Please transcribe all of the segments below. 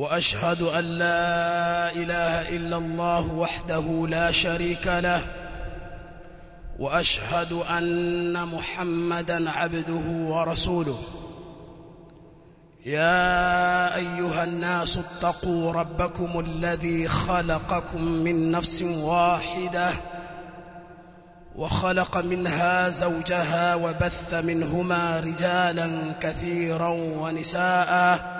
وأشهد أن لا إله إلا الله وحده لا شريك له وأشهد أن محمدا عبده ورسوله. يا أيها الناس اتقوا ربكم الذي خلقكم من نفس واحدة وخلق منها زوجها وبث منهما رجالا كثيرا ونساء.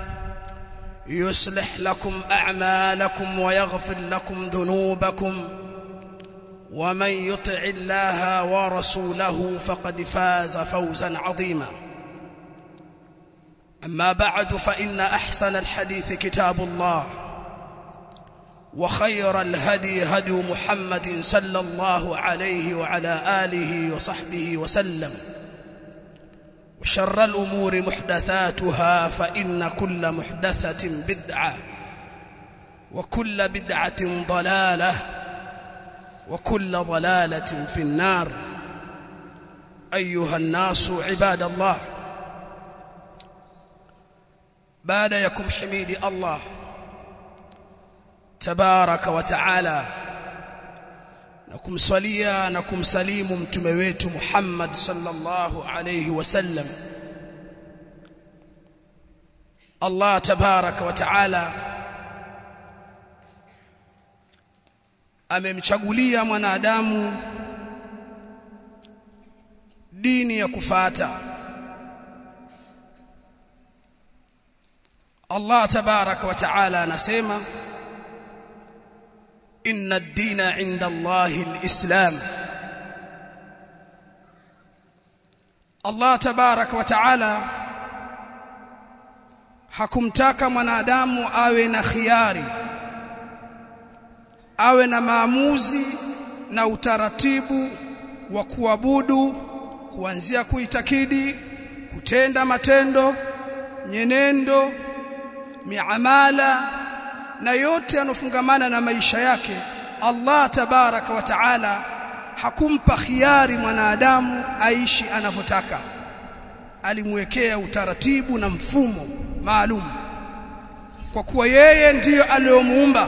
يصلح لكم أعمالكم ويغفر لكم ذنوبكم ومن يطع الله ورسوله فقد فاز فوزا عظيما. أما بعد فإن أحسن الحديث كتاب الله وخير الهدي هدي محمد صلى الله عليه وعلى آله وصحبه وسلم. وشر الأمور محدثاتها فإن كل محدثة بدعة وكل بدعة ضلالة وكل ضلالة في النار. أيها الناس عباد الله بعد يكم حميد الله تبارك وتعالى na kumswalia na kumsalimu mtume wetu Muhammad sallallahu alayhi wasallam Allah tabaraka wa taala amemchagulia mwanadamu dini ya kufata Allah tabaraka wa taala anasema inna ad-dina 'inda Allahi al-islam. Allah tabarak wa hakumtaka mwanadamu awe na khiari awe na maamuzi na utaratibu wa kuabudu kuanzia kuitakidi kutenda matendo nyenendo miamala na yote yanofungamana na maisha yake Allah tabaraka wa taala hakumpa khiari mwanadamu aishi anavyotaka. Alimwekea utaratibu na mfumo maalum. Kwa kuwa yeye ndiyo aliyomuumba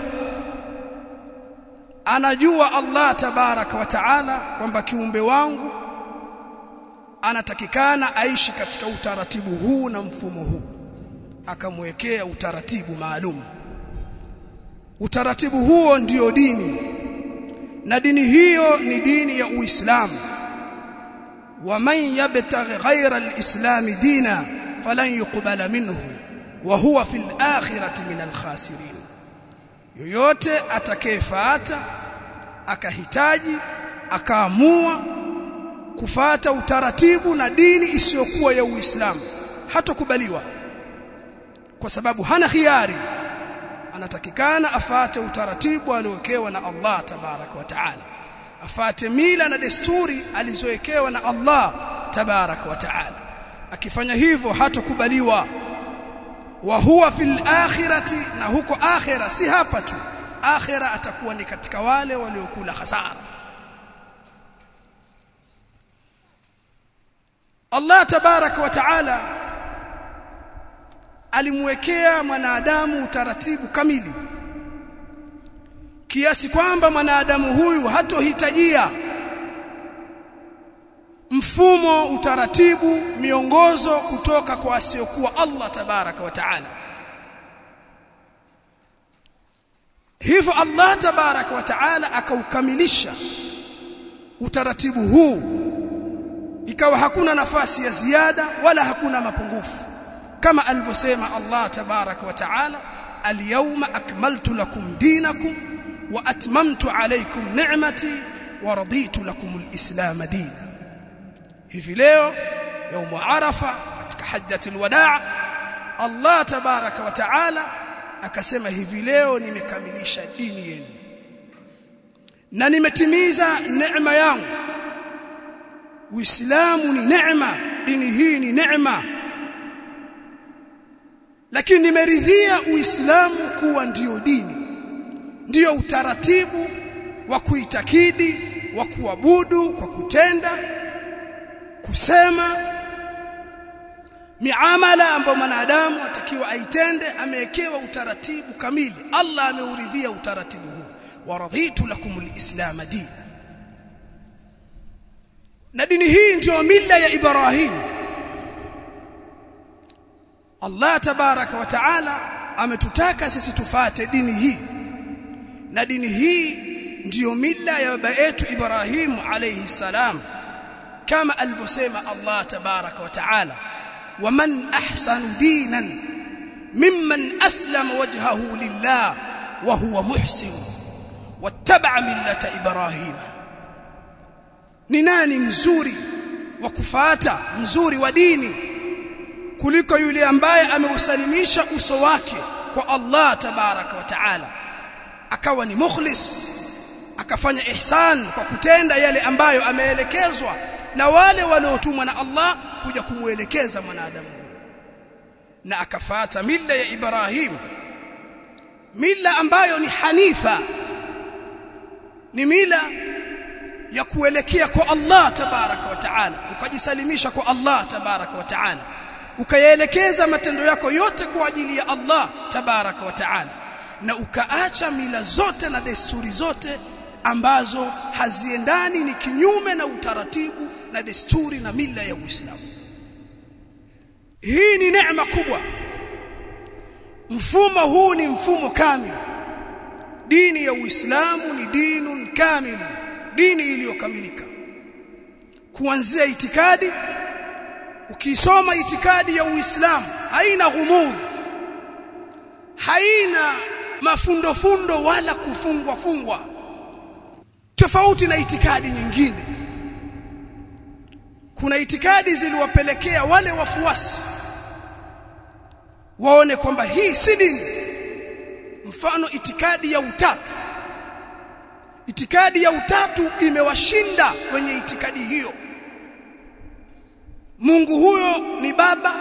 anajua Allah tabaraka wa taala kwamba kiumbe wangu anatakikana aishi katika utaratibu huu na mfumo huu. Akamwekea utaratibu maalum utaratibu huo ndiyo dini. Na dini hiyo ni dini ya Uislamu. Wa man yabtaghi ghayra al-islam dina falan yuqbala minhu wa huwa fil akhirati min alkhasirin yoyote atakayefuata akahitaji akaamua kufata utaratibu na dini isiyokuwa ya Uislamu hatokubaliwa. Kwa sababu hana khiari anatakikana afate utaratibu aliowekewa na Allah tabarak wa taala. Afate mila na desturi alizowekewa na Allah tabarak wa taala. Akifanya hivyo hatokubaliwa wa huwa fil akhirati na huko akhira si hapa tu. Akhira atakuwa ni katika wale waliokula hasara Allah tabaraka wa taala alimwekea mwanadamu utaratibu kamili. Kiasi kwamba mwanadamu huyu hatohitajia mfumo utaratibu miongozo kutoka kwa asiyokuwa Allah tabaraka wa taala. Hivyo Allah tabaraka wa taala akaukamilisha utaratibu huu. Ikawa hakuna nafasi ya ziada wala hakuna mapungufu kama alivyosema Allah tabaraka wa taala alyawma akmaltu lakum dinakum wa atmamtu alaykum ni'mati wa raditu lakum alislam dina hivi leo يوم arafa katika hajjatul wadaa Allah tabaraka wa taala akasema hivi leo nimekamilisha dini yenu na nimetimiza neema yangu Uislamu ni neema dini hii ni neema lakini nimeridhia Uislamu kuwa ndiyo dini ndiyo utaratibu wa kuitakidi wa kuabudu kwa kutenda kusema. Miamala ambayo mwanadamu atakiwa aitende amewekewa utaratibu kamili. Allah ameuridhia utaratibu huu. Waradhitu lakum islam din na dini hii ndio mila ya Ibrahim Allah tabaraka wa taala ametutaka sisi tufate dini hii. Na dini hii ndiyo mila ya baba yetu Ibrahim alayhi salam. Kama alivyosema Allah tabaraka wa taala waman ahsanu dinan mimman aslama wajhahu lillah wa huwa muhsin wattaba millata Ibrahim. Ni nani mzuri wa kufata mzuri wa dini kuliko yule ambaye ameusalimisha uso wake kwa Allah tabaraka wa taala. Akawa ni mukhlis akafanya ihsan kwa kutenda yale ambayo ameelekezwa na wale waliotumwa na Allah kuja kumuelekeza mwanadamu na akafata mila ya Ibrahim. Mila ambayo ni hanifa. Ni mila ya kuelekea kwa Allah tabaraka wa taala ukajisalimisha kwa Allah tabaraka wa taala ukayaelekeza matendo yako yote kwa ajili ya Allah tabaraka wa taala na ukaacha mila zote na desturi zote ambazo haziendani ni kinyume na utaratibu na desturi na mila ya Uislamu. Hii ni neema kubwa. Mfumo huu ni mfumo kamili. Dini ya Uislamu ni dinun kamili. Dini iliyokamilika. Kuanzia itikadi ukisoma itikadi ya Uislamu haina ghumudh haina mafundo fundo wala kufungwa fungwa tofauti na itikadi nyingine. Kuna itikadi ziliwapelekea wale wafuasi waone kwamba hii si dini. Mfano itikadi ya utatu. Itikadi ya utatu imewashinda kwenye itikadi hiyo Mungu huyo ni baba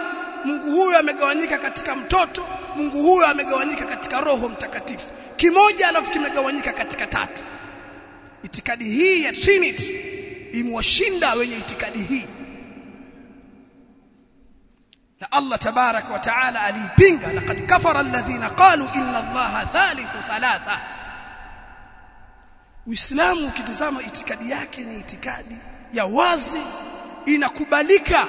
Mungu huyo amegawanyika katika mtoto Mungu huyo amegawanyika katika roho mtakatifu. Kimoja alafu kimegawanyika katika tatu. Itikadi hii ya trinity imewashinda wenye itikadi hii. Na Allah tabaraka wa taala aliipinga laqad kafara alladhina qalu inna allaha thalithu thalatha. Uislamu ukitizama itikadi yake ni itikadi ya wazi inakubalika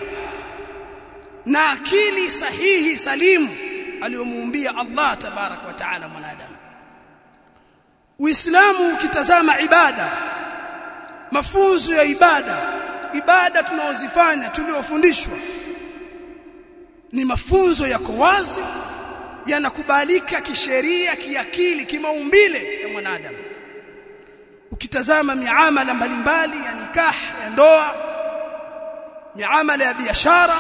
na akili sahihi salimu aliyomuumbia Allah tabarak wa taala mwanadamu. Uislamu ukitazama ibada mafunzo ya ibada ibada tunaozifanya tuliofundishwa ni mafunzo yako wazi yanakubalika kisheria kiakili kimaumbile ya mwanadamu. Ukitazama miamala mbalimbali ya nikah ya ndoa miamala ya biashara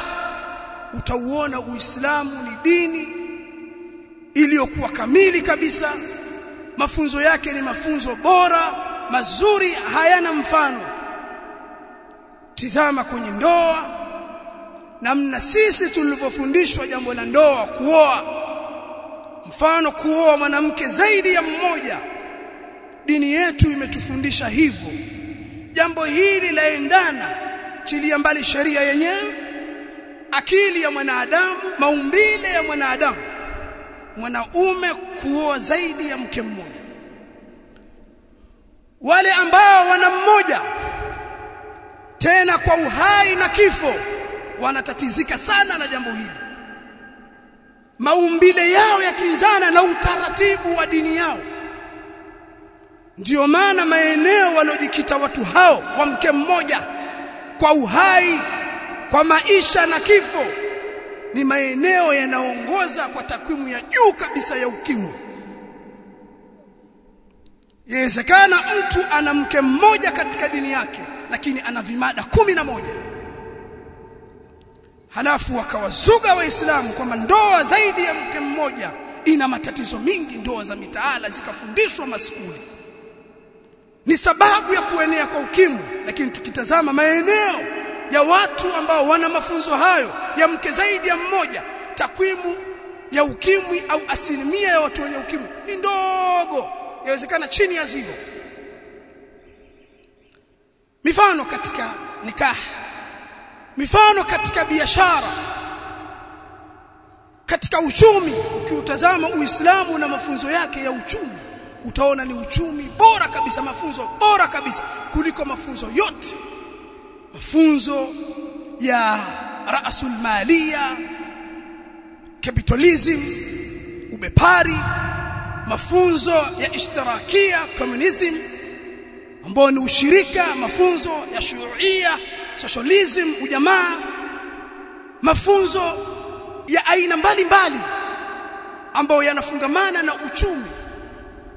utauona uislamu ni dini iliyokuwa kamili kabisa. Mafunzo yake ni mafunzo bora mazuri hayana mfano. Tizama kwenye ndoa namna sisi tulivyofundishwa jambo la ndoa kuoa. Mfano kuoa mwanamke zaidi ya mmoja. Dini yetu imetufundisha hivyo. Jambo hili laendana chilia mbali sheria yenyewe akili ya mwanadamu maumbile ya mwanadamu. Mwanaume kuoa zaidi ya mke mmoja. Wale ambao wana mmoja tena kwa uhai na kifo wanatatizika sana na jambo hili. Maumbile yao yakinzana na utaratibu wa dini yao. Ndio maana maeneo waliojikita watu hao wa mke mmoja kwa uhai kwa maisha na kifo ni maeneo yanaongoza kwa takwimu ya juu kabisa ya ukimwi. Yawezekana mtu ana mke mmoja katika dini yake lakini ana vimada kumi na moja. Halafu wakawazuga waislamu kwamba ndoa zaidi ya mke mmoja ina matatizo mingi ndoa za mitaala zikafundishwa maskuli ni sababu ya kuenea kwa ukimwi lakini tukitazama maeneo ya watu ambao wana mafunzo hayo ya mke zaidi ya mmoja takwimu ya ukimwi au asilimia ya watu wenye ukimwi ni ndogo. Yawezekana chini ya zero. Mifano katika nikah. Mifano katika biashara. Katika uchumi ukiutazama uislamu na mafunzo yake ya uchumi utaona ni uchumi bora kabisa mafunzo bora kabisa kuliko mafunzo yote. Mafunzo ya rasul malia capitalism ubepari mafunzo ya ishtirakia communism ambao ni ushirika mafunzo ya shuuia socialism ujamaa mafunzo ya aina mbalimbali ambayo yanafungamana na uchumi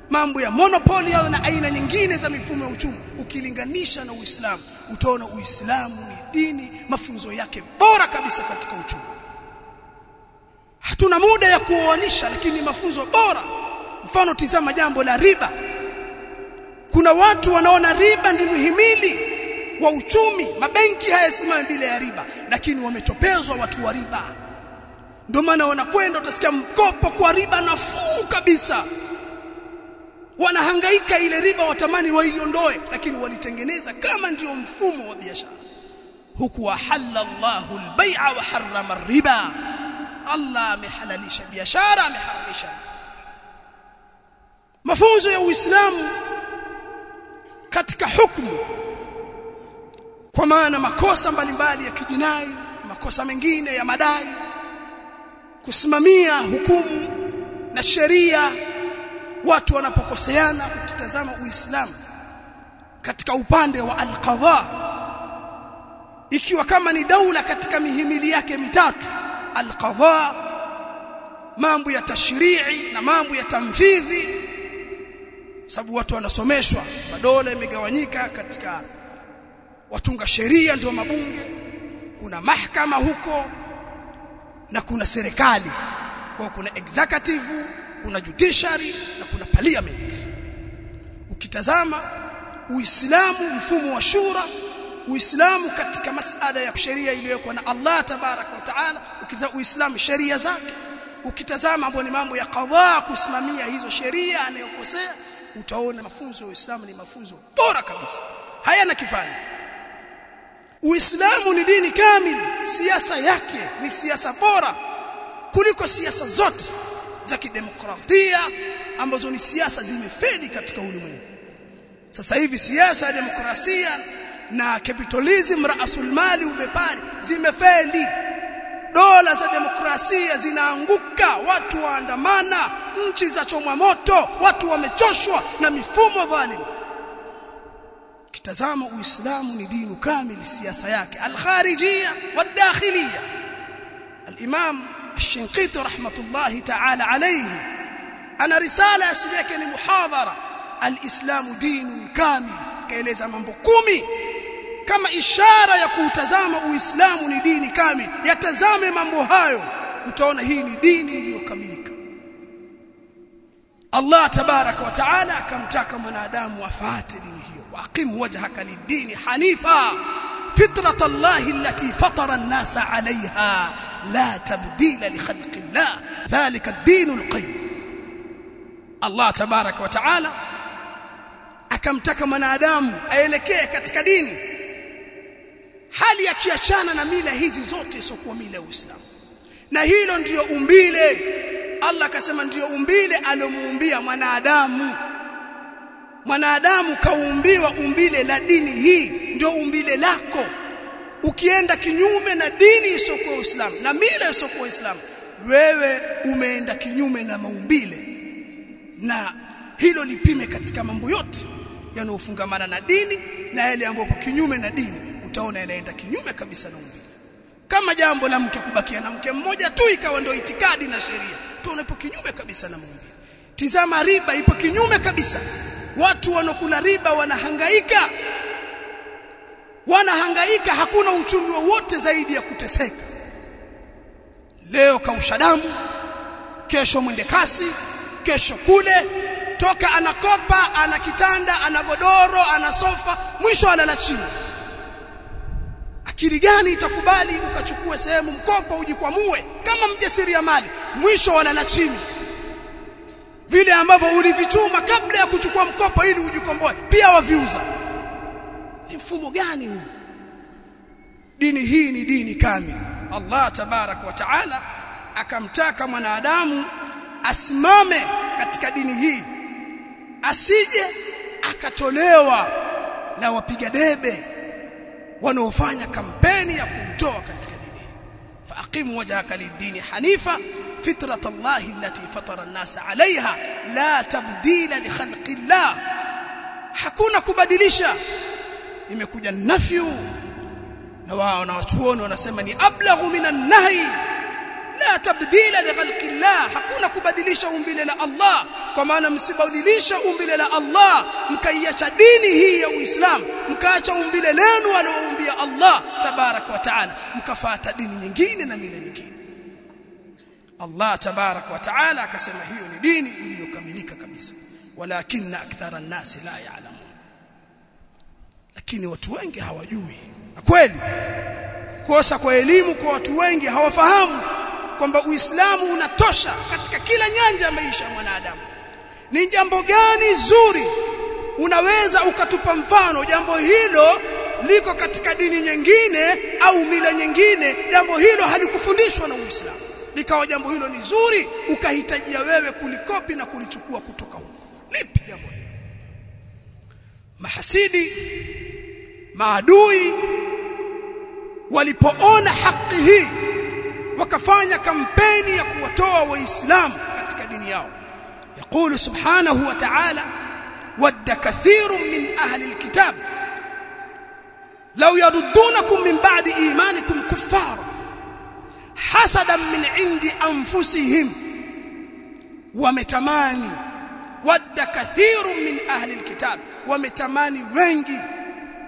mambo ya monopoli au na aina nyingine za mifumo ya uchumi. Ukilinganisha na Uislamu utaona Uislamu ni dini mafunzo yake bora kabisa katika uchumi. Hatuna muda ya kuoanisha lakini mafunzo bora. Mfano tizama jambo la riba. Kuna watu wanaona riba ndi muhimili wa uchumi. Mabenki hayasimami bila ya riba lakini wametopezwa watu wa riba. Ndio maana wanakwenda utasikia mkopo kwa riba nafuu kabisa wanahangaika ile riba watamani waiondoe lakini walitengeneza kama ndio mfumo wa biashara. Huku ahalla Allahu al-bai'a wa harrama riba Allah amehalalisha biashara ameharamisha mafunzo ya Uislamu katika hukumu kwa maana makosa mbalimbali ya kijinai makosa mengine ya madai kusimamia hukumu na sheria watu wanapokoseana ukitazama Uislamu katika upande wa alqadha ikiwa kama ni daula katika mihimili yake mitatu alqadha mambo ya tashrii na mambo ya tamfidhi sababu watu wanasomeshwa madola imegawanyika katika watunga sheria ndio mabunge kuna mahakama huko na kuna serikali. Kwa kuna executive kuna judiciary kuna parliament ukitazama uislamu mfumo wa shura uislamu katika masala ya sheria iliyowekwa na Allah tabarak wa taala ukitazama uislamu sheria zake. Ukitazama mambo ni mambo ya kadhaa kusimamia hizo sheria anayokosea utaona mafunzo ya Uislamu ni mafunzo bora kabisa. Hayana kifani. Uislamu ni dini kamili. Siasa yake ni siasa bora kuliko siasa zote za kidemokrasia ambazo ni siasa zimefeli katika ulimwengu sasa hivi siasa ya demokrasia na capitalism rasul mali ubepari zimefeli dola za demokrasia zinaanguka watu waandamana nchi za chomwa moto watu wamechoshwa na mifumo dhalimu kitazama uislamu ni dini kamili siasa yake al-kharijia wad-dakhiliyya al-imam الشنقيطي رحمه الله تعالى عليه أنا رساله asili yake ni muhadhara al-islamu dinun kamil kaeleza mambo kumi kama ishara ya kuutazama uislamu ni dini kamili yatazame mambo hayo utaona hii ni dini iliyokamilika Allah tabaraka wa taala akamtaka mwanadamu afuate dini hiyo waqim wajhaka lid-dini hanifa fitrat Allah allati fatara an-nasa 'alayha la tabdila li khalqi Allah dhalika ad-din al-qayyim Allah tabaraka wa taala akamtaka mwanadamu aelekee katika dini. Hali akiachana na mila hizi zote isokuwa mila ya Uislamu. Na hilo ndiyo umbile. Allah akasema ndiyo umbile alomuumbia mwanadamu. Mwanadamu kaumbiwa umbile la dini hii ndio umbile lako. Ukienda kinyume na dini isokuwa Uislamu na mila isokuwa Uislamu wewe umeenda kinyume na maumbile na hilo lipime katika mambo yote yanayofungamana na dini na yale ambayo kinyume na dini utaona yanaenda kinyume kabisa na umbile kama jambo la mke kubakia na mke mmoja tu ikawa ndio itikadi na sheria tuone ipo kinyume kabisa na Mungu. Tizama riba ipo kinyume kabisa. Watu wanokula riba wanahangaika. Wanahangaika hakuna uchumi wowote zaidi ya kuteseka. Leo kausha damu kesho mwende kasi kesho kule toka anakopa ana kitanda ana godoro ana sofa mwisho analala chini. Akili gani itakubali ukachukue sehemu mkopo ujikwamue kama mjasiri ya mali mwisho analala chini? Vile ambavyo ulivichuma kabla ya kuchukua mkopo ili ujikomboe pia waviuza. Ni mfumo gani huu? Dini hii ni dini kamili. Allah tabarak wa taala akamtaka mwanadamu asimame katika dini hii asije akatolewa na wapiga debe wanaofanya kampeni ya kumtoa katika dini faqim wajhaka lid-dini hanifa fitrat Allah allati fatara an-nas 'alayha la tabdila li khalqi hakuna kubadilisha. Imekuja nafyu na wao na wachuoni wanasema ni ablaghu minan nahi la tabdila li khalqi Allah hakuna kubadilisha umbile la Allah. Kwa maana msibadilisha umbile la Allah mkaiacha dini hii ya Uislamu mkaacha umbile lenu alioumbia Allah tabarak wa taala mkafuata dini nyingine na mila nyingine. Allah tabarak wa taala akasema hiyo ni dini iliyokamilika kabisa. Walakinna akthara an-nasi la ya'lamun. Lakini watu wengi hawajui. Na kweli kukosa kwa elimu kwa watu wengi hawafahamu kwamba Uislamu unatosha katika kila nyanja ya maisha ya mwanadamu. Ni jambo gani zuri unaweza ukatupa mfano jambo hilo liko katika dini nyingine au mila nyingine jambo hilo halikufundishwa na Uislamu? Likawa jambo hilo ni zuri ukahitajia wewe kulikopi na kulichukua kutoka huko. Lipi jambo hilo? Mahasidi maadui walipoona haki hii wakafanya kampeni ya kuwatoa waislamu katika dini yao يقول سبحانه وتعالى ود كثير من أهل الكتاب لو يردونكم من بعد إيمانكم كفارا حسدا من عند أنفسهم ومتماني ود كثير من أهل الكتاب ومتماني wengi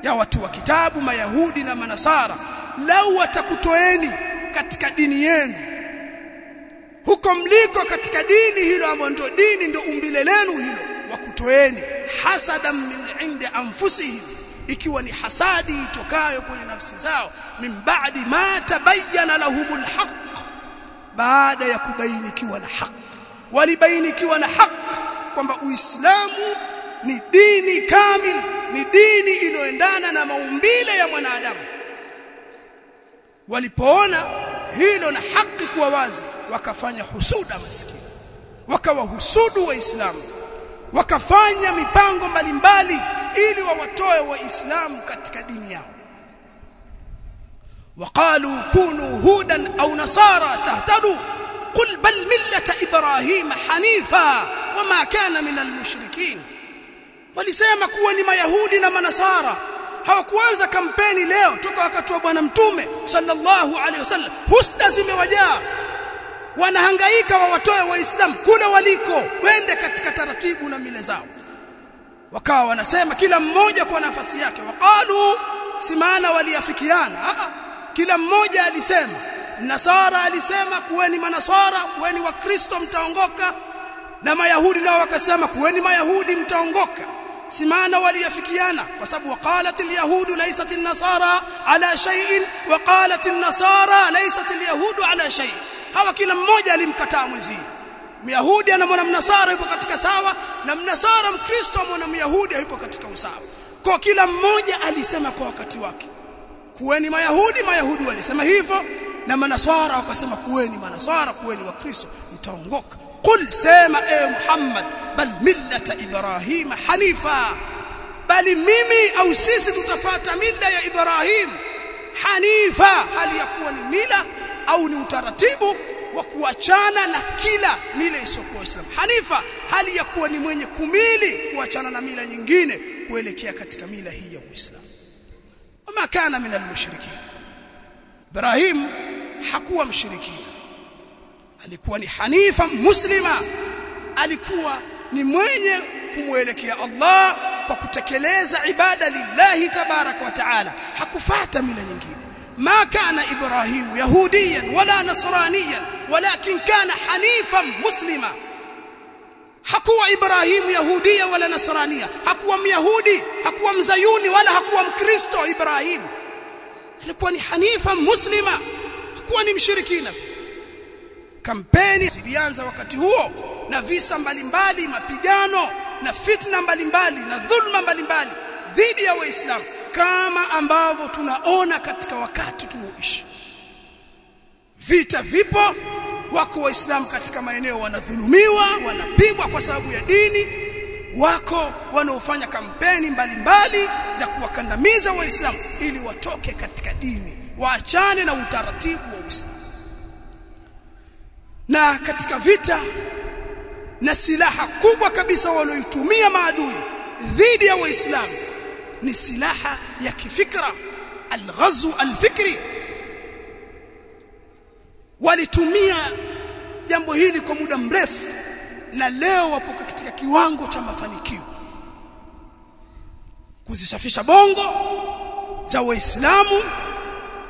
ya watu wa kitabu mayahudi na manasara lau watakutoeni katika dini yenu. Huko mliko katika dini hilo ambalo ndio dini ndio umbile lenu hilo wakutoeni hasadan min indi anfusihim. Ikiwa ni hasadi itokayo kwenye nafsi zao min ba'di ma tabayyana lahumul haqq baada ya kubainikiwa na haq walibainikiwa na haq kwamba uislamu ni dini kamili ni dini iliyoendana na maumbile ya mwanadamu walipoona hilo na haki kuwa wazi wakafanya husuda maskini wakawahusudu waislamu wakafanya mipango mbalimbali ili wawatoe waislamu katika dini yao وقالوا كونوا هودا او نصارى تهتدوا قل بل مله ابراهيم حنيفا وما كان من المشركين walisema kuwa ni mayahudi na manasara hawakuanza kampeni leo toka wakati wa bwana mtume sallallahu alaihi wasallam. Husda zimewajaa. Wanahangaika wawatoe waislamu kule waliko wende katika taratibu na mila zao. Wakawa wanasema kila mmoja kwa nafasi yake. Waqalu si maana waliafikiana. Kila mmoja alisema. Nasara alisema kuweni manasara kuweni wakristo mtaongoka. Na mayahudi nao wakasema kuweni mayahudi mtaongoka si maana waliafikiana kwa sababu waqalat alyahudu laysat an-nasara ala shay'in wa qalat an-nasara laysat alyahudu ala shay' hawa kila mmoja alimkataa mwenzie myahudi anamwona mnasara yupo katika sawa na mnasara mkristo amwona myahudi yupo katika usawa. Kwa kila mmoja alisema kwa wakati wake. Kuweni mayahudi mayahudi walisema hivyo na manaswara wakasema kuweni manaswara kuweni wakristo mtaongoka qul سما اي محمد بل مله ابراهيم حنيفا bali mimi au sisi tutapata mila ya ibrahim hanifa. Hali ya kuwa ni mila au ni utaratibu wa kuachana na kila mila isiyokuwa Islam. Hanifa hali ya kuwa ni mwenye kumili kuachana na mila nyingine kuelekea katika mila hii ya Uislamu. Wama kana min almushrikin Ibrahim hakuwa mshirikina alikuwa ni hanifa muslima alikuwa ni mwenye kumwelekea Allah kwa kutekeleza ibada lillahi tabaraka wa taala hakufata mila nyingine ما كان إبراهيم يهوديا ولا نصرانيا ولكن كان حنيفا مسلما hakuwa Ibrahim yahudia wala nasrania hakuwa myahudi hakuwa mzayuni wala hakuwa mkristo Ibrahim alikuwa ni hanifa muslima hakuwa ni mshirikina kampeni zilianza wakati huo na visa mbalimbali mapigano na fitna mbalimbali na dhulma mbalimbali dhidi ya waislamu kama ambavyo tunaona katika wakati tunaoishi. Vita vipo wako waislamu katika maeneo wanadhulumiwa wanapigwa kwa sababu ya dini wako wanaofanya kampeni mbalimbali mbali za kuwakandamiza waislamu ili watoke katika dini waachane na utaratibu wa Uislamu na katika vita na silaha kubwa kabisa walioitumia maadui dhidi ya waislamu ni silaha ya kifikra alghazu alfikri. Walitumia jambo hili kwa muda mrefu na leo wapo katika kiwango cha mafanikio. Kuzisafisha bongo za waislamu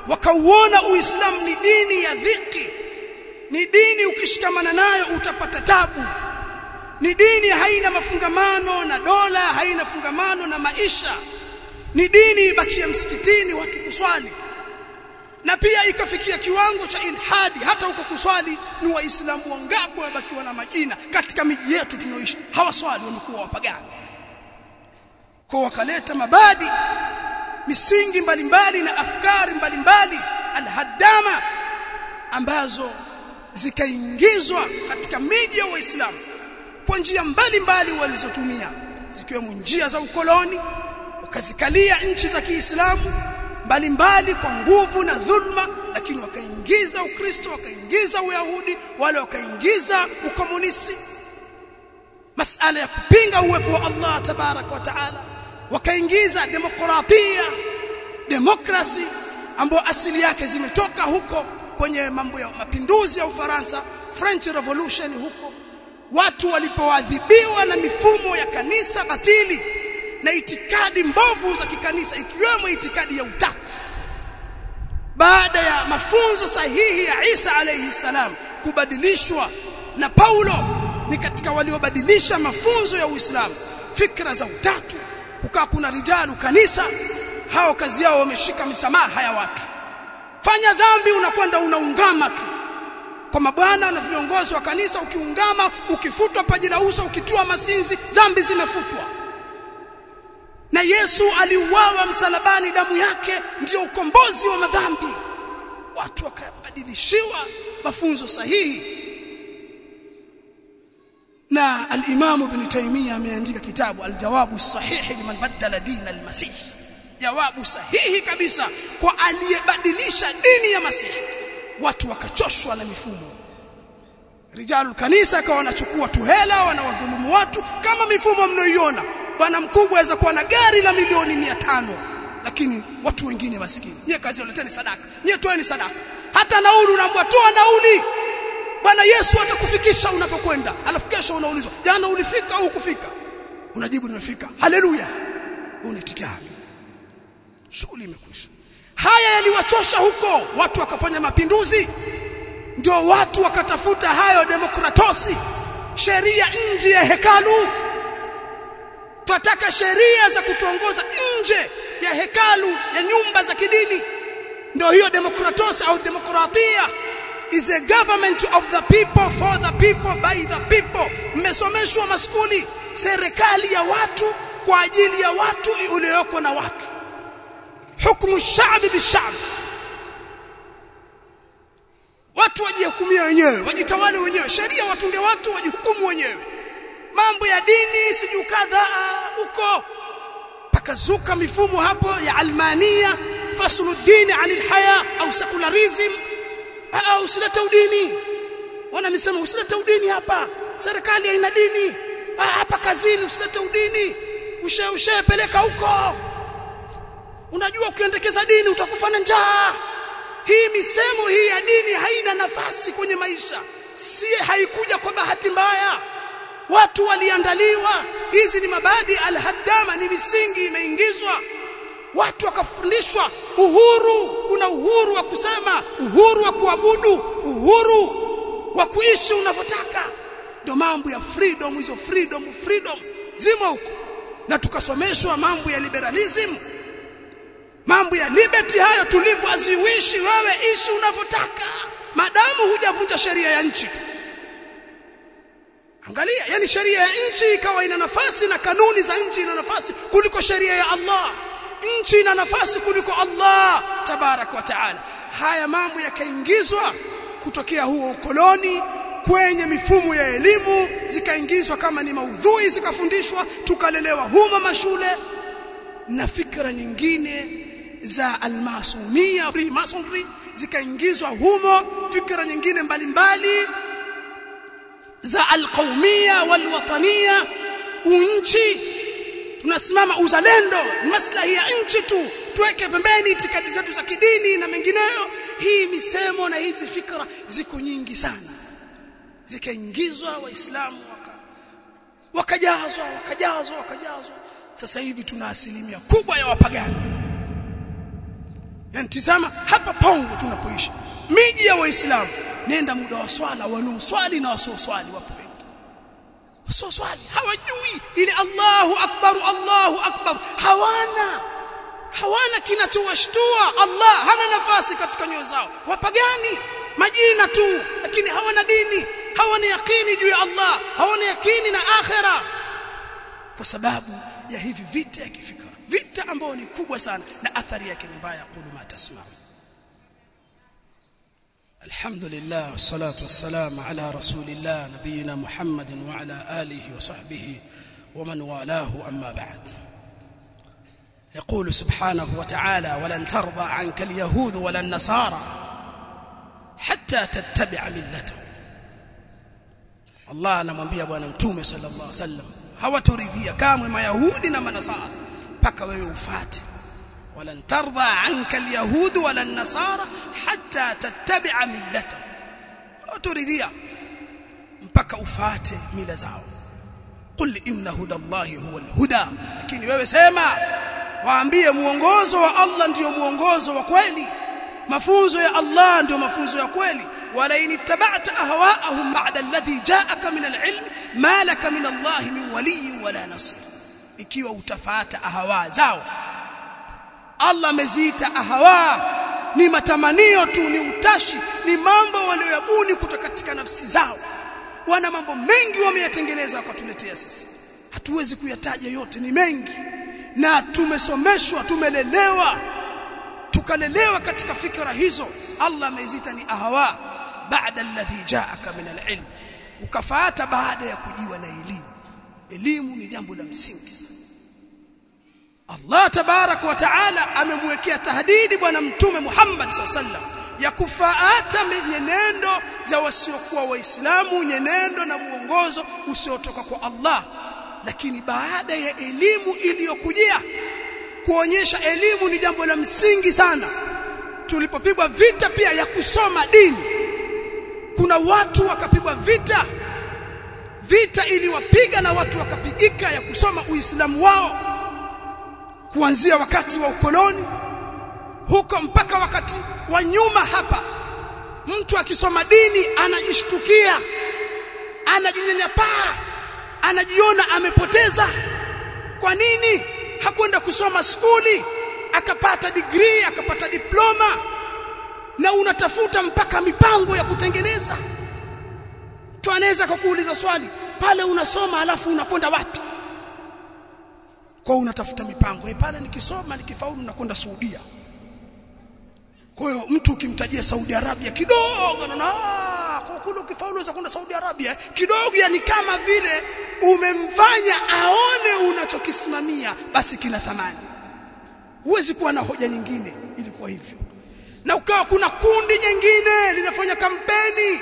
wakauona uislamu ni dini ya dhiki ni dini ukishikamana nayo utapata tabu. Ni dini haina mafungamano na dola haina fungamano na maisha. Ni dini ibakie msikitini watu kuswali. Na pia ikafikia kiwango cha ilhadi hata uko kuswali ni waislamu wangapi wabakiwa na majina katika miji yetu tunaoishi? Hawaswali wamekuwa wapagani. Kwa wakaleta mabadi misingi mbalimbali mbali na afkari mbalimbali alhadama ambazo zikaingizwa katika miji ya waislamu kwa njia mbalimbali walizotumia zikiwemo njia za ukoloni wakazikalia nchi za Kiislamu mbalimbali kwa nguvu na dhulma lakini wakaingiza ukristo wakaingiza uyahudi wale wakaingiza ukomunisti. Masala ya kupinga uwepo wa Allah tabarak wa taala wakaingiza demokratia demokrasi ambayo asili yake zimetoka huko kwenye mambo ya mapinduzi ya Ufaransa French Revolution huko watu walipoadhibiwa na mifumo ya kanisa batili na itikadi mbovu za kikanisa ikiwemo itikadi ya utaku baada ya mafunzo sahihi ya Isa alayhi salam kubadilishwa na Paulo ni katika waliobadilisha mafunzo ya Uislamu fikra za utatu kukaa kuna rijalu kanisa hao kazi yao wameshika misamaha ya watu fanya dhambi unakwenda unaungama tu. Kwa mabwana na viongozi wa kanisa ukiungama ukifutwa paji la uso ukitua masinzi dhambi zimefutwa. Na Yesu aliuawa msalabani damu yake ndiyo ukombozi wa madhambi. Watu wakabadilishiwa mafunzo sahihi. Na al-Imam Ibn Taymiyyah ameandika kitabu al-Jawabu sahihi liman badala dina al-Masih jawabu sahihi kabisa kwa aliyebadilisha dini ya Masihi. Watu wakachoshwa na mifumo. Rijalul kanisa akawa wanachukua tu hela wanawadhulumu watu kama mifumo mnaoiona bwana mkubwa aweza kuwa na gari la milioni mia tano lakini watu wengine maskini nyie kazi leteni sadaka. Nyie toeni sadaka. Hata nauli unaambiwa toa nauli. Bwana Yesu atakufikisha unapokwenda. Alafu kesho unaulizwa jana ulifika au kufika unajibu nimefika. Haleluya! Unitikia shughuli imekwisha. Haya yaliwachosha huko watu wakafanya mapinduzi. Ndio watu wakatafuta hayo demokratosi sheria nje ya hekalu. Tunataka sheria za kutuongoza nje ya hekalu ya nyumba za kidini. Ndio hiyo demokratosi au demokratia. Is a government of the people for the people by the people. Mmesomeshwa maskuli. Serikali ya watu kwa ajili ya watu ulioko na watu hukumu shabi bishabi watu wajihukumia wenyewe wajitawale wenyewe. Sheria watunge watu wajihukumu wenyewe. Mambo ya dini siju kadha huko pakazuka mifumo hapo ya almania fasulu dini anil haya au secularism. Au usilete udini. Wana misema usilete udini hapa. Serikali haina dini. Ah, hapa kazini usilete udini. Ushe ushe peleka huko unajua ukiendekeza dini utakufa na njaa. Hii misemo hii ya dini haina nafasi kwenye maisha. Si haikuja kwa bahati mbaya. Watu waliandaliwa. Hizi ni mabadi alhaddama ni misingi imeingizwa. Watu wakafundishwa. Uhuru kuna uhuru wa kusema uhuru wa kuabudu uhuru wa kuishi unavyotaka. Ndio mambo ya freedom hizo freedom freedom. Zimo huko. Na tukasomeshwa mambo ya liberalism mambo ya liberty hayo tulivyo aziwishi wewe ishi unavyotaka. Madamu hujavunja sheria ya nchi tu. Angalia yani sheria ya nchi ikawa ina nafasi na kanuni za nchi ina nafasi kuliko sheria ya Allah. Nchi ina nafasi kuliko Allah tabarak wa taala. Haya mambo yakaingizwa kutokea huo ukoloni kwenye mifumo ya elimu zikaingizwa kama ni maudhui zikafundishwa tukalelewa huma mashule. Na fikra nyingine za almasumia freemasonry zikaingizwa humo fikra nyingine mbalimbali mbali, za alqaumia walwatania unchi. Tunasimama uzalendo maslahi ya nchi tu. Tuweke pembeni itikadi zetu za kidini na mengineyo. Hii misemo na hizi fikra ziko nyingi sana. Zikaingizwa waislamu waka wakajazwa wakajazwa wakajazwa. Sasa hivi tuna asilimia kubwa ya wapagani yani tizama hapa Pongo tunapoishi. Miji ya waislamu nenda muda wa swala wanaoswali na wasioswali wapo wengi. Wasioswali hawajui. Ile Allahu akbar Allahu akbar. Hawana hawana kinachowashtua. Allah hana nafasi katika nyoyo zao. Wapagani majina tu lakini hawana dini hawana yakini juu ya Allah hawana yakini na akhera. Kwa sababu ya hivi vita ya kifikra vita ambayo ni kubwa sana na athari yake ni mbaya qulu ma tasma'u الحمد لله والصلاة والسلام على رسول الله نبينا محمد وعلى آله وصحبه ومن والاه أما بعد يقول سبحانه وتعالى ولن ترضى عنك اليهود ولا النصارى حتى تتبع ملتهم Allah anamwambia bwana mtume sallallahu alaihi wasallam hawaturidhia kamwe mayahudi na manasara mpaka wewe ufate walan tardha anka alyahud wala nasara hatta tattabi'a millatahum hawaturidhia mpaka ufate mila zao qul inna hudallahi huwal huda lakini wewe sema waambie muongozo wa Allah ndio muongozo wa kweli mafunzo ya Allah ndio mafunzo ya kweli wala inittaba'ta ahwa'ahum ba'da alladhi ja'aka min al-'ilm ma laka min Allah min wali wala nasir ikiwa utafaata ahawa zao. Allah ameziita ahawa. Ni matamanio tu ni utashi ni mambo walioyabuni kutoka katika nafsi zao. Wana mambo mengi wameyatengeneza wakatuletea sisi. Hatuwezi kuyataja yote ni mengi. Na tumesomeshwa tumelelewa. Tukalelewa katika fikra hizo. Allah ameziita ni ahawa. Baada alladhi jaaka min alilm. Ukafaata baada ya kujiwa na elimu. Elimu ni jambo la msingi Allah tabarak wa taala amemwekea tahdidi bwana mtume Muhammad sallam ya kufaata nyenendo za wasiokuwa waislamu nyenendo na muongozo usiotoka kwa Allah. Lakini baada ya elimu iliyokujia kuonyesha elimu ni jambo la msingi sana. Tulipopigwa vita pia ya kusoma dini kuna watu wakapigwa vita. Vita iliwapiga na watu wakapigika ya kusoma uislamu wao kuanzia wakati wa ukoloni huko mpaka wakati wa nyuma hapa. Mtu akisoma dini anajishtukia anajinyanyapaa anajiona amepoteza. Kwa nini? Hakwenda kusoma skuli akapata degree akapata diploma na unatafuta mpaka mipango ya kutengeneza. Tu anaweza kukuuliza swali pale unasoma alafu unakwenda wapi kwa unatafuta mipango. E pale nikisoma nikifaulu nakwenda Saudia. Kwa hiyo mtu ukimtajia Saudi Arabia kidogo na kwa kule ukifaulu unaweza kwenda Saudi Arabia. Kidogo yani kama vile umemfanya aone unachokisimamia basi kina thamani. Huwezi kuwa na hoja nyingine ilikuwa hivyo. Na ukawa kuna kundi nyingine linafanya kampeni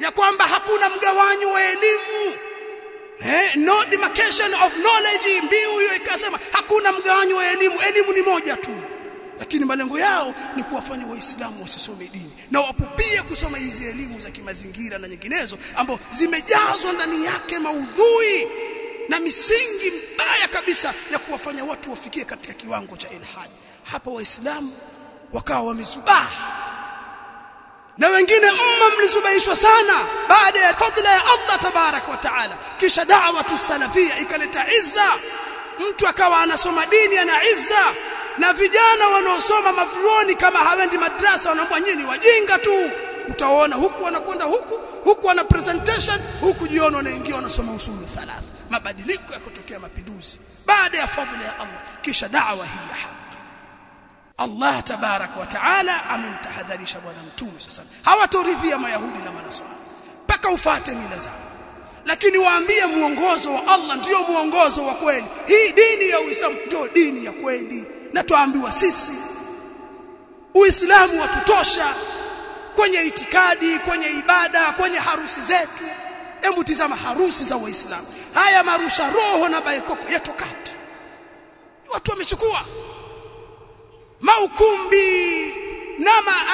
ya kwamba hakuna mgawanyo wa elimu. Eh, no demarcation of knowledge mbiu ikasema hakuna mgawanyo wa elimu. Elimu ni moja tu. Lakini malengo yao ni kuwafanya waislamu wasisome dini na wapupie kusoma hizi elimu za kimazingira na nyinginezo ambao zimejazwa ndani yake maudhui na misingi mbaya kabisa ya kuwafanya watu wafikie katika kiwango cha ilhad hapa waislamu wakawa wamesubaha na wengine umma mlizubaishwa sana baada ya fadhila ya Allah tabarak wa taala. Kisha da'wa salafia ikaleta izza mtu akawa anasoma dini ana izza. Na vijana wanaosoma mavyuoni kama hawendi madrasa wanaambia nyinyi wajinga tu. Utaona huku wanakwenda huku huku wana presentation huku jioni wanaingia wanasoma usulu thalatha. Mabadiliko ya kutokea mapinduzi. Baada ya fadhila ya Allah. Kisha da'wa hii ya haki Allah tabarak wa taala amemtahadharisha bwana mtume sasa hawatoridhia mayahudi na manaswara. Mpaka ufate mila zao lakini waambie mwongozo wa Allah ndio mwongozo wa kweli. Hii dini ya Uislamu ndio dini ya kweli. Na tuambiwa sisi Uislamu watutosha kwenye itikadi kwenye ibada kwenye harusi zetu. Hebu tizama harusi za waislamu. Haya marusha roho na baikoko yatokapi? Watu wamechukua maukumbi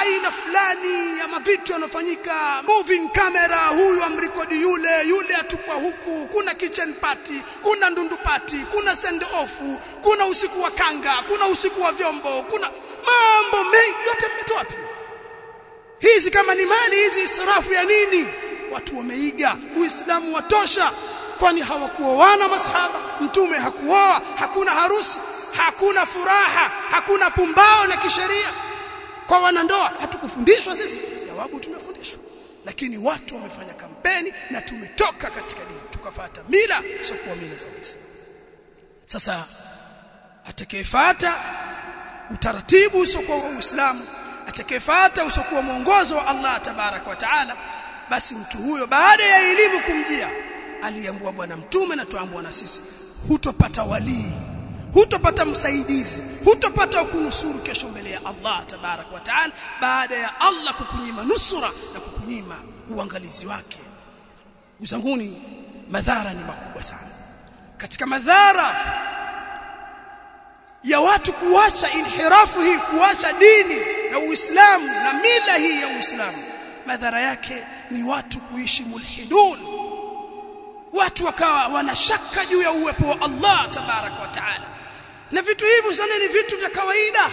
aina fulani ya mavitu yanofanyika moving camera huyu amrekodi yule yule atupwa huku. Kuna kitchen party kuna ndundu party kuna send off kuna usiku wa kanga kuna usiku wa vyombo kuna mambo mengi. Yote mmetoa wapi hizi kama ni mali hizi israfu ya nini? Watu wameiga. Uislamu watosha. Kwani hawakuoana masahaba? Mtume hakuoa hakuna harusi hakuna furaha hakuna pumbao la kisheria kwa wanandoa. Hatukufundishwa sisi. Jawabu tumefundishwa. Lakini watu wamefanya kampeni na tumetoka katika dini. Tukafata mila sio kuwa mila za Uislamu. Sasa atakayefuata utaratibu usiokuwa wa Uislamu atakayefuata usiokuwa mwongozo wa Allah tabarak wa taala basi mtu huyo baada ya elimu kumjia aliambua bwana mtume na tuambua na sisi hutopata walii hutopata msaidizi hutopata kunusuru kesho mbele ya Allah tabarak wa taala baada ya Allah kukunyima nusura na kukunyima uangalizi wake. Usanguni madhara ni makubwa sana. Katika madhara ya watu kuacha inhirafu hii kuacha dini na Uislamu na mila hii ya Uislamu madhara yake ni watu kuishi mulhidun. Watu wakawa wanashaka juu ya uwepo wa Allah tabarak wa taala na vitu hivi sana ni vitu vya kawaida.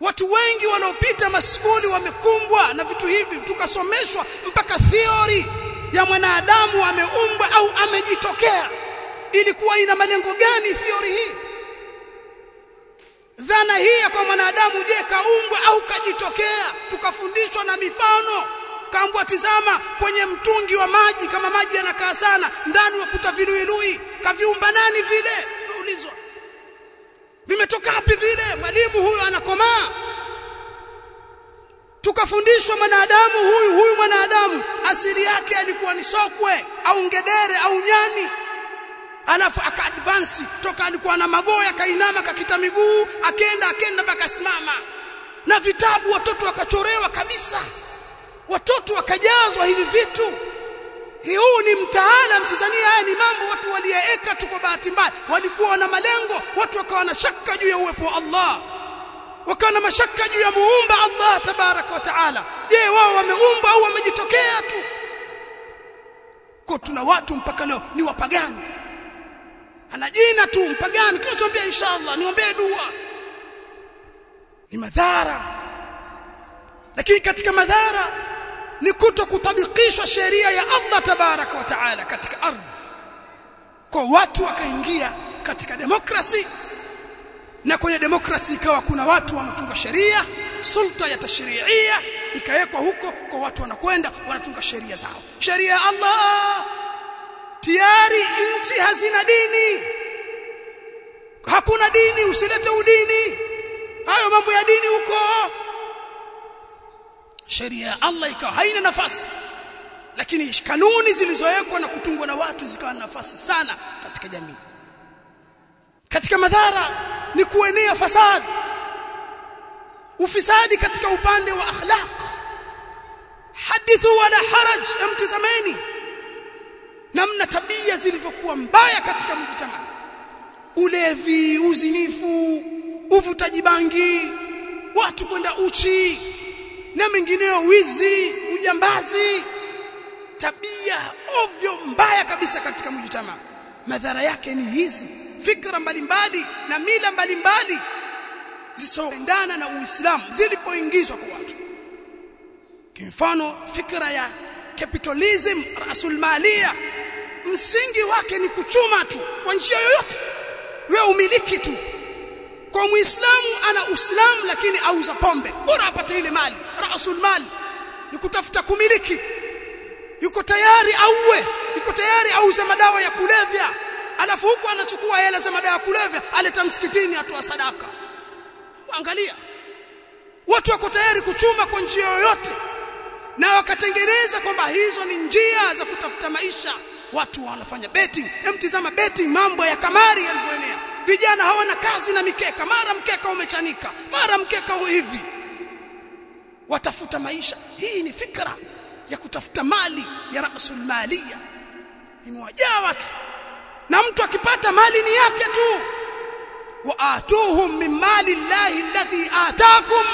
Watu wengi wanaopita maskuli wamekumbwa na vitu hivi tukasomeshwa mpaka theory ya mwanadamu ameumbwa au amejitokea. Ilikuwa ina malengo gani theory hii? Dhana hii ya kwa mwanadamu je kaumbwa au kajitokea? Tukafundishwa na mifano. Kaambwa tizama kwenye mtungi wa maji kama maji yanakaa sana ndani wakuta viluilui. Kaviumba nani vile ulizwa vimetoka wapi vile? Mwalimu huyu anakomaa. Tukafundishwa mwanadamu huyu huyu mwanadamu asili yake alikuwa ni sokwe au ngedere au nyani. Alafu akaadvance toka alikuwa na magoya kainama kakita miguu akenda akenda mpaka simama na vitabu watoto wakachorewa kabisa. Watoto wakajazwa hivi vitu huu ni mtaala msizania haya ni mambo watu waliyeeka tu kwa bahati mbaya. Walikuwa na malengo watu wakawa na shaka juu ya uwepo wa Allah. Wakawa na mashaka juu ya muumba Allah tabaraka wa taala. Je wao wameumba au wamejitokea tu? Kwa tuna watu mpaka leo ni wapagani. Ana jina tu mpagani. Kinachoambia inshallah niombee dua. Ni madhara. Lakini katika madhara ni kuto kutabikishwa sheria ya Allah tabaraka wa taala katika ardhi. Kwa watu wakaingia katika demokrasi na kwenye demokrasi ikawa kuna watu wanatunga sheria sulta ya tashriia ikawekwa huko kwa watu wanakwenda wanatunga sheria zao. Sheria ya Allah tayari nchi hazina dini. Hakuna dini usilete udini. Hayo mambo ya dini huko sheria ya Allah ikawa haina nafasi. Lakini kanuni zilizowekwa na kutungwa na watu zikawa na nafasi sana katika jamii. Katika madhara ni kuenea fasadi. Ufisadi katika upande wa akhlaq. Hadithu wala haraj mtizameni namna tabia zilivyokuwa mbaya katika mjitama ulevi uzinifu uvutaji bangi watu kwenda uchi na mengineyo wizi ujambazi tabia ovyo mbaya kabisa katika mjitama madhara yake ni hizi fikra mbalimbali na mila mbalimbali zisizoendana na Uislamu zilipoingizwa kwa watu. Kimfano fikra ya capitalism rasulmalia msingi wake ni kuchuma tu kwa njia yoyote. Wewe umiliki tu kwa muislamu ana uislamu lakini auza pombe. Bora apate ile mali rasul mali ni kutafuta kumiliki. Yuko tayari auwe yuko tayari auze madawa ya kulevya. Alafu huko anachukua hela za madawa ya kulevya aleta msikitini atoa sadaka. Angalia. Watu wako tayari kuchuma kwa njia yoyote. Na wakatengeneza kwamba hizo ni njia za kutafuta maisha. Watu wanafanya betting. Emtizama betting mambo ya kamari yalivyoenea vijana hawana kazi na mikeka. Mara mkeka umechanika mara mkeka hivi. Watafuta maisha. Hii ni fikra ya kutafuta mali ya rasul malia imewajaa watu na mtu akipata mali ni yake tu. Wa atuhum min mali llahi alladhi atakum,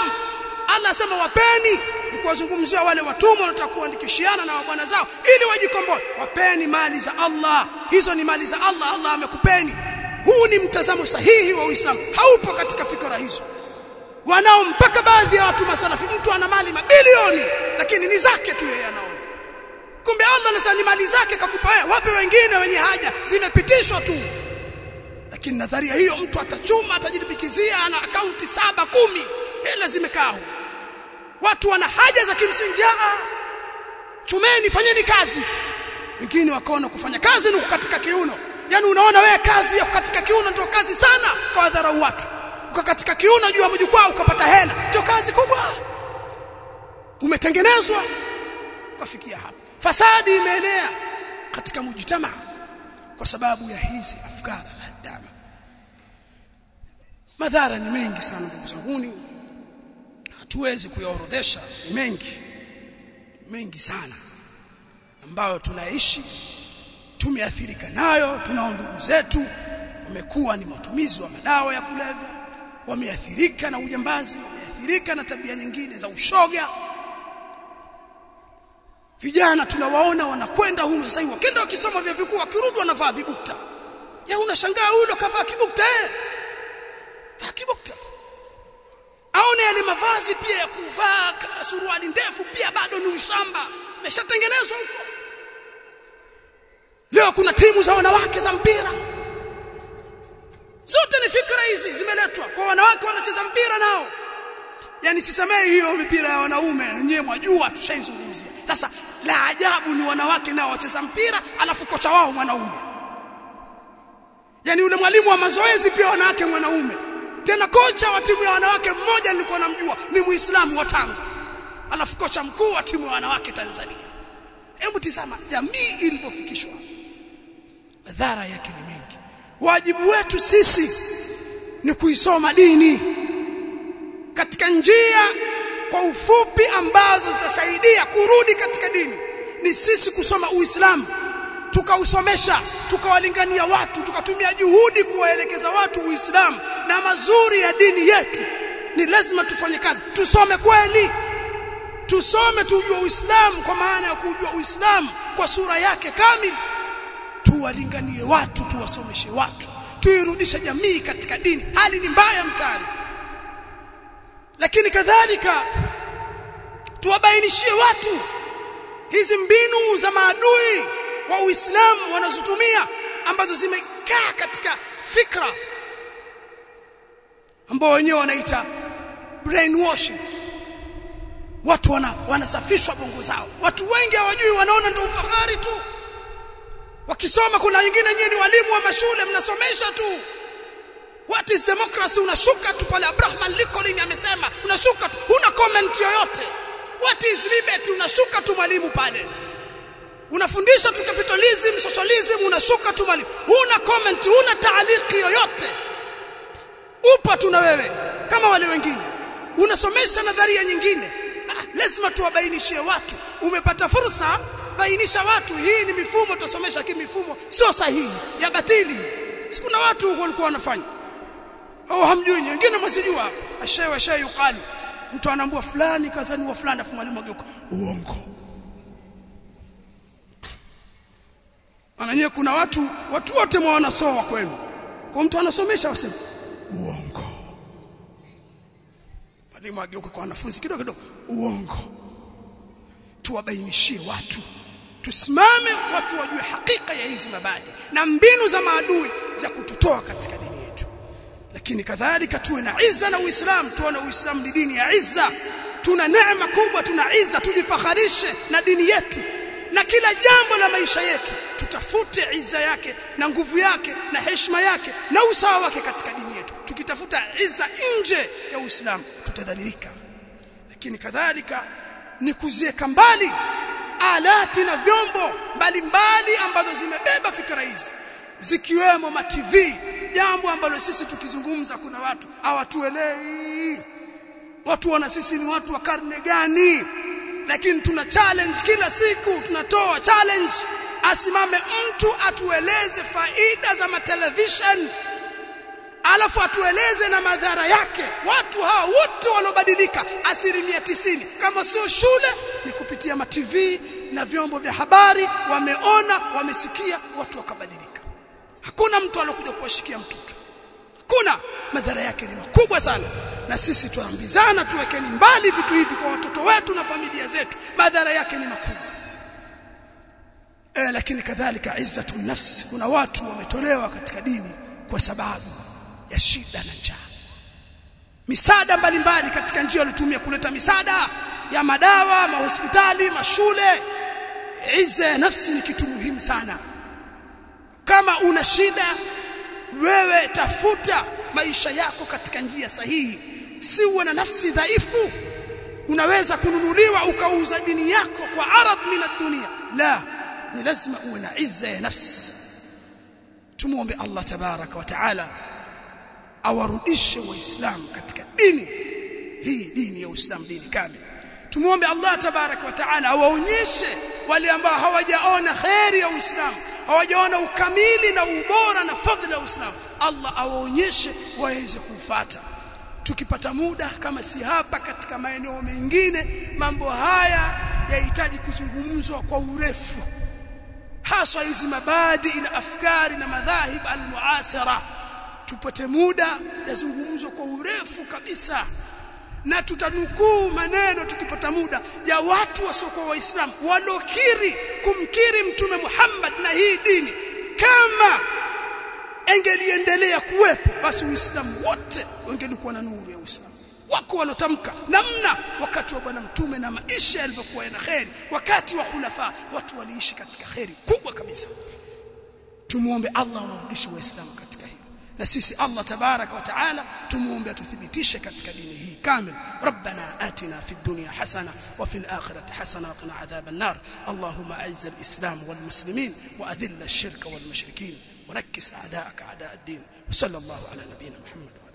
Allah sema wapeni. Ni kuwazungumzia wale watumwa wanataka kuandikishiana na wabwana zao ili wajikomboe. Wapeni mali za Allah. Hizo ni mali za Allah. Allah amekupeni huu ni mtazamo sahihi wa Uislamu. Haupo katika fikra hizo. Wanao mpaka baadhi ya watu masalafi. Mtu ana mali mabilioni lakini ni zake tu yeye anaona. Kumbe Allah anasema ni mali zake kakupa wewe. Wape wengine wenye haja. Zimepitishwa tu. Lakini nadharia hiyo mtu atachuma atajilipikizia ana akaunti saba kumi. Hela zimekaa watu wana haja za kimsingi. Chumeni fanyeni kazi. Wengine wakaona kufanya kazi ni kukatika kiuno yani unaona wewe kazi ya kukatika kiuno ndio kazi sana kwa wadharau watu. Ukakatika kiuno juu ya mjukwaa ukapata hela ndio kazi kubwa. Umetengenezwa ukafikia hapa fasadi imeenea katika mujitamaa kwa sababu ya hizi afkara na dama. Madhara ni mengi sana ndugu zanguni hatuwezi kuyaorodhesha. Mengi mengi sana ambayo tunaishi tumeathirika nayo tunao ndugu zetu wamekuwa ni matumizi wa madawa ya kulevya wameathirika na ujambazi wameathirika na tabia nyingine za ushoga. Vijana tunawaona wanakwenda huko sasa wakenda wakisoma vya vikuu wakirudi wanavaa vibukta. Ya unashangaa huyo kavaa kibukta eh? Vaa kibukta. Aone yale mavazi pia ya kuvaa suruali ndefu pia bado ni ushamba. Ameshatengenezwa huko leo kuna timu za wanawake za mpira. Zote ni fikra hizi zimeletwa kwa wanawake wanacheza mpira nao. Yani sisemei hiyo mipira ya wanaume nyewe mwajua tushaizungumzia. Sasa la ajabu ni wanawake nao wacheza mpira alafu kocha wao mwanaume. Yani yule mwalimu wa mazoezi pia wanawake mwanaume. Tena kocha wa timu ya wanawake mmoja nilikuwa namjua ni muislamu wa Tanga. Alafu kocha mkuu wa timu ya wanawake Tanzania. Hebu tizama jamii ilipofikishwa madhara yake ni mengi. Wajibu wetu sisi ni kuisoma dini katika njia kwa ufupi ambazo zitasaidia kurudi katika dini. Ni sisi kusoma Uislamu tukausomesha tukawalingania watu tukatumia juhudi kuwaelekeza watu Uislamu. Na mazuri ya dini yetu ni lazima tufanye kazi. Tusome kweli. Tusome tujue Uislamu kwa maana ya kujua Uislamu kwa sura yake kamili tuwalinganie watu tuwasomeshe watu tuirudishe jamii katika dini. Hali ni mbaya mtaani. Lakini kadhalika tuwabainishie watu hizi mbinu za maadui wa Uislamu wanazotumia ambazo zimekaa katika fikra ambao wenyewe wanaita brainwashing. Watu wana, wanasafishwa bongo zao. Watu wengi hawajui wanaona ndio ufahari tu wakisoma kuna wengine nyinyi ni walimu wa mashule mnasomesha tu. What is democracy? Unashuka tu pale. Abraham Lincoln amesema unashuka tu. Huna comment yoyote. What is liberty? Unashuka tu mwalimu pale. Unafundisha tu capitalism socialism unashuka tu mwalimu. Huna comment huna taaliki yoyote. Upo tu na wewe kama wale wengine. Unasomesha nadharia nyingine. Ah, lazima tuwabainishie watu. Umepata fursa bainisha watu hii ni mifumo tutasomesha kimi mifumo sio sahihi ya batili. Si kuna watu walikuwa wanafanya? Au hamjui wengine msijua hapa. Ashaye wa shay mtu anaambua fulani kazani wa fulani afu mwalimu ageuka uongo. Ananyie kuna watu watu wote mwa wanasoa kwenu. Kwa mtu anasomesha wasema uongo. Mwalimu ageuka kwa wanafunzi kidogo kidogo uongo. Tuwabainishie watu tusimame watu wajue hakika ya hizi mabadi na mbinu za maadui za kututoa katika dini yetu. Lakini kadhalika tuwe na izza na uislamu tuone uislamu ni dini ya izza. Tuna neema kubwa tuna izza tujifaharishe na dini yetu. Na kila jambo la maisha yetu tutafute izza yake na nguvu yake na heshima yake na usawa wake katika dini yetu. Tukitafuta izza nje ya uislamu tutadhalilika. Lakini kadhalika ni kuzieka mbali alati na vyombo mbalimbali ambazo zimebeba fikra hizi zikiwemo ma TV jambo ambalo sisi tukizungumza kuna watu hawatuelewi. Watu wana sisi ni watu wa karne gani? Lakini tuna challenge kila siku tunatoa challenge. Asimame mtu atueleze faida za matelevision alafu atueleze na madhara yake. Watu hawa wote waliobadilika asilimia tisini. Kama sio shule kupitia ma na vyombo vya habari wameona wamesikia watu wakabadilika. Hakuna mtu alokuja kuwashikia mtoto. Hakuna. Madhara yake ni makubwa sana. Na sisi tuambizana tuwekeni mbali vitu hivi kwa watoto wetu na familia zetu. Madhara yake ni makubwa. Eh, lakini kadhalika izzatu nafsi kuna watu wametolewa katika dini kwa sababu ya shida na njaa. Misaada mbalimbali katika njia walitumia kuleta misaada ya madawa mahospitali mashule izza ya nafsi ni kitu muhimu sana. Kama una shida wewe tafuta maisha yako katika njia sahihi. Si uwe na nafsi dhaifu unaweza kununuliwa ukauza dini yako kwa aradh min dunia la ni lazima uwe na izza ya nafsi. Tumuombe Allah tabaraka wa taala awarudishe waislamu katika dini. Hii dini ya Uislamu dini kamili tumuombe Allah tabaraka wa taala awaonyeshe wale ambao hawajaona khairi ya Uislamu hawajaona ukamili na ubora na fadhila ya Uislamu. Allah awaonyeshe waweze kufuata tukipata muda kama si hapa katika maeneo mengine mambo haya yahitaji kuzungumzwa kwa urefu. Haswa hizi mabadi na afkari na madhahib almuasira. Tupate muda yazungumzwe kwa urefu kabisa na tutanukuu maneno tukipata muda ya watu wasiokuwa waislamu walokiri kumkiri mtume Muhammad na hii dini. Kama engeliendelea kuwepo basi uislamu wote ungelikuwa na nuru ya uislamu. Wako walotamka namna wakati wa bwana mtume na maisha yalivyokuwa yana kheri wakati wa khulafa watu waliishi katika kheri kubwa kabisa. Tumuombe Allah awarudishe waislamu katika hilo. Na sisi Allah tabaraka wa taala tumuombe atuthibitishe katika dini hii kamil ربنا آتنا في الدنيا حسنة وفي الآخرة حسنة وقنا عذاب النار. اللهم أعز الإسلام والمسلمين وأذل الشرك والمشركين ونكس أعداءك أعداء الدين. وصلى الله على نبينا محمد.